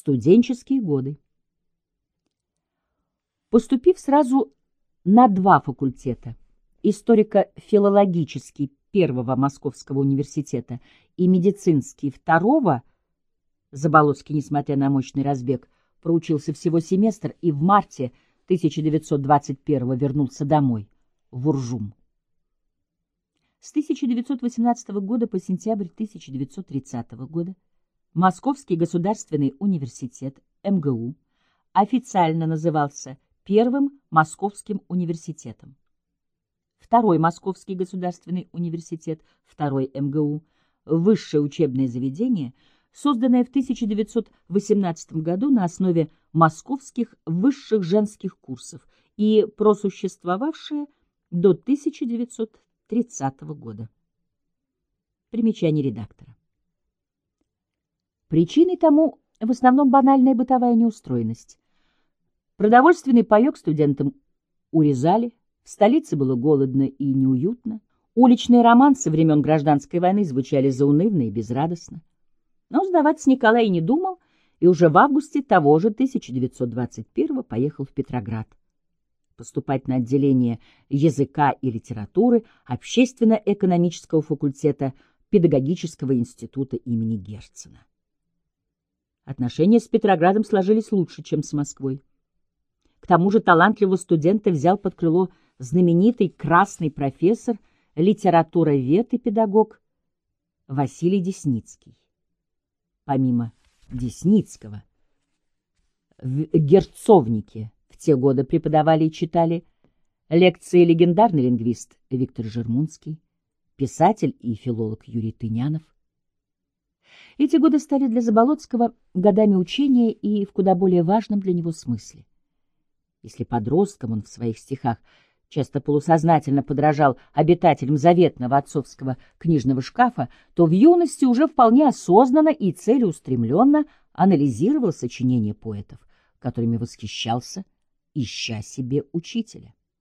Студенческие годы. Поступив сразу на два факультета – историко-филологический первого Московского университета и медицинский второго, Заболоцкий, несмотря на мощный разбег, проучился всего семестр и в марте 1921 вернулся домой, в Уржум. С 1918 года по сентябрь 1930 года Московский государственный университет МГУ официально назывался Первым Московским университетом. Второй Московский государственный университет, второй МГУ, высшее учебное заведение, созданное в 1918 году на основе московских высших женских курсов и просуществовавшее до 1930 года. Примечание редактора. Причиной тому в основном банальная бытовая неустроенность. Продовольственный паек студентам урезали, в столице было голодно и неуютно, уличные романсы времен гражданской войны звучали заунывно и безрадостно. Но сдаваться Николай не думал, и уже в августе того же 1921 поехал в Петроград поступать на отделение языка и литературы общественно-экономического факультета Педагогического института имени Герцена. Отношения с Петроградом сложились лучше, чем с Москвой. К тому же талантливого студента взял под крыло знаменитый красный профессор, литературовед и педагог Василий Десницкий. Помимо Десницкого, в Герцовнике в те годы преподавали и читали лекции легендарный лингвист Виктор Жермунский, писатель и филолог Юрий Тынянов, эти годы стали для Заболоцкого годами учения и в куда более важном для него смысле. Если подростком он в своих стихах часто полусознательно подражал обитателям заветного отцовского книжного шкафа, то в юности уже вполне осознанно и целеустремленно анализировал сочинения поэтов, которыми восхищался, ища себе учителя.